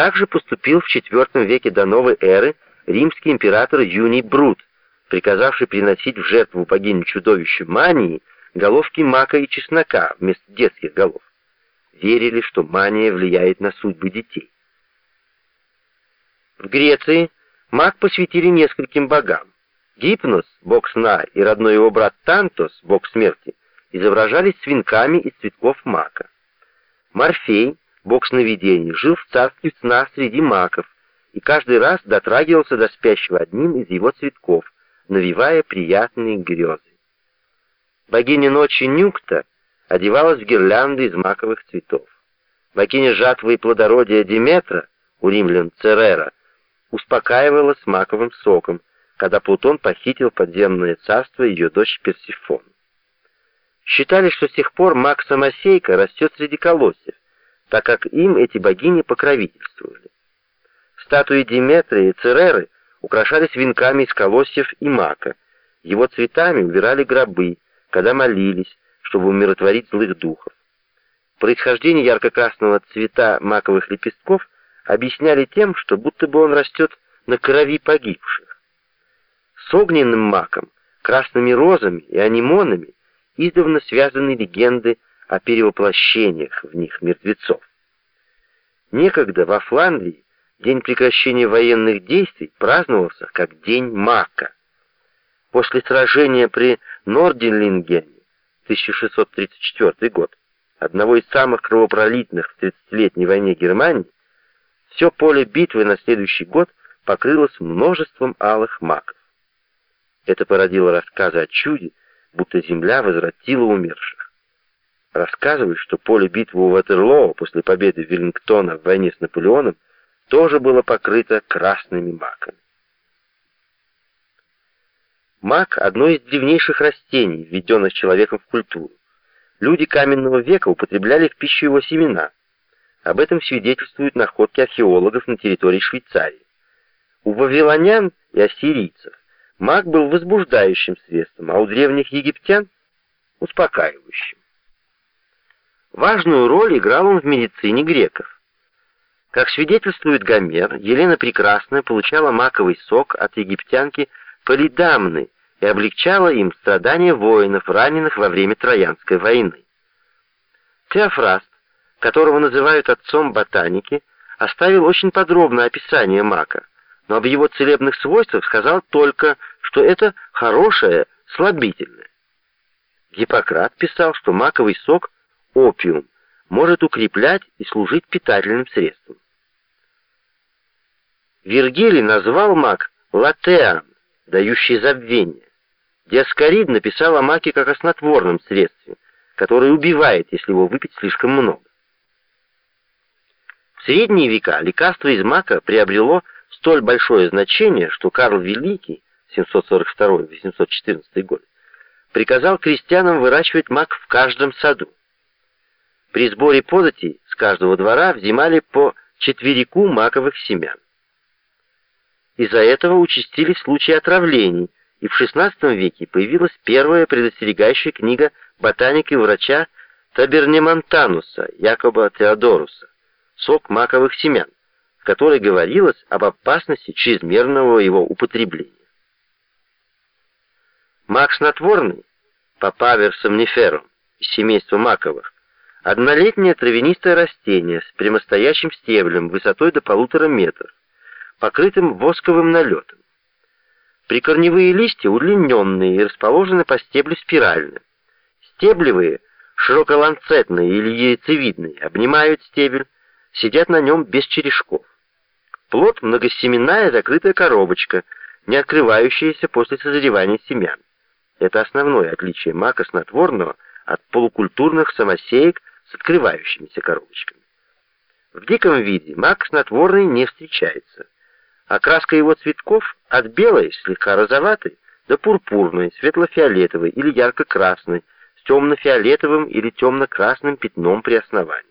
Также поступил в IV веке до новой эры римский император Юний Брут, приказавший приносить в жертву богине-чудовищу Мании головки мака и чеснока вместо детских голов. Верили, что мания влияет на судьбы детей. В Греции маг посвятили нескольким богам. Гипнос, бог сна, и родной его брат Тантос, бог смерти, изображались свинками из цветков мака. Морфей, бог сновидений, жил в царстве сна среди маков, и каждый раз дотрагивался до спящего одним из его цветков, навевая приятные грезы. Богиня ночи Нюкта одевалась в гирлянды из маковых цветов. Богиня жатвы и плодородия Диметра, у римлян Церера, успокаивалась маковым соком, когда Плутон похитил подземное царство ее дочь Персифон. Считали, что с тех пор маг-самосейка растет среди колосьев, так как им эти богини покровительствовали. Статуи Диметра и Цереры украшались венками из колосьев и мака, его цветами убирали гробы, когда молились, чтобы умиротворить злых духов. Происхождение ярко-красного цвета маковых лепестков объясняли тем, что будто бы он растет на крови погибших. С огненным маком, красными розами и анимонами издавна связаны легенды о перевоплощениях в них мертвецов. Некогда во Фландрии день прекращения военных действий праздновался как День Мака. После сражения при Нординлингене 1634 год, одного из самых кровопролитных в 30-летней войне Германии, все поле битвы на следующий год покрылось множеством алых маков. Это породило рассказы о чуде, будто земля возвратила умерших. Рассказывают, что поле битвы у Ватерлоо после победы Веллингтона в войне с Наполеоном тоже было покрыто красными маками. Мак — одно из древнейших растений, введенных человеком в культуру. Люди каменного века употребляли в пищу его семена. Об этом свидетельствуют находки археологов на территории Швейцарии. У вавилонян и ассирийцев мак был возбуждающим средством, а у древних египтян — успокаивающим. Важную роль играл он в медицине греков. Как свидетельствует Гомер, Елена Прекрасная получала маковый сок от египтянки Полидамны и облегчала им страдания воинов, раненых во время Троянской войны. Теофраст, которого называют отцом ботаники, оставил очень подробное описание мака, но об его целебных свойствах сказал только, что это хорошее, слабительное. Гиппократ писал, что маковый сок – опиум, может укреплять и служить питательным средством. Вергилий назвал мак латеан, дающий забвение. Диаскорид написал о маке как о снотворном средстве, которое убивает, если его выпить слишком много. В средние века лекарство из мака приобрело столь большое значение, что Карл Великий 742-814 год приказал крестьянам выращивать мак в каждом саду. При сборе податей с каждого двора взимали по четверику маковых семян. Из-за этого участились случаи отравлений, и в XVI веке появилась первая предостерегающая книга ботаника и врача Табернемонтануса, Якоба Теодоруса «Сок маковых семян», в которой говорилось об опасности чрезмерного его употребления. Мак снотворный, папавер сомниферум, из семейства маковых, однолетнее травянистое растение с прямостоящим стеблем высотой до полутора метров, покрытым восковым налетом. Прикорневые листья удлиненные и расположены по стеблю спирально. Стеблевые, широколанцетные или яйцевидные, обнимают стебель, сидят на нем без черешков. Плод — многосеменная закрытая коробочка, не открывающаяся после созревания семян. Это основное отличие мака снотворного от полукультурных самосеек с открывающимися коробочками. В диком виде мак снотворный не встречается. Окраска его цветков от белой, слегка розоватой, до пурпурной, светло-фиолетовой или ярко-красной, с темно-фиолетовым или темно-красным пятном при основании.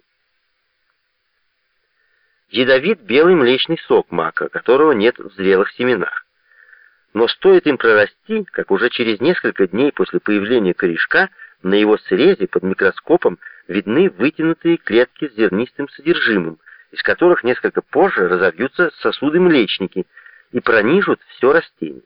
Ядовит белый млечный сок мака, которого нет в зрелых семенах. Но стоит им прорасти, как уже через несколько дней после появления корешка на его срезе под микроскопом видны вытянутые клетки с зернистым содержимым, из которых несколько позже разовьются сосуды-млечники и пронижут все растение.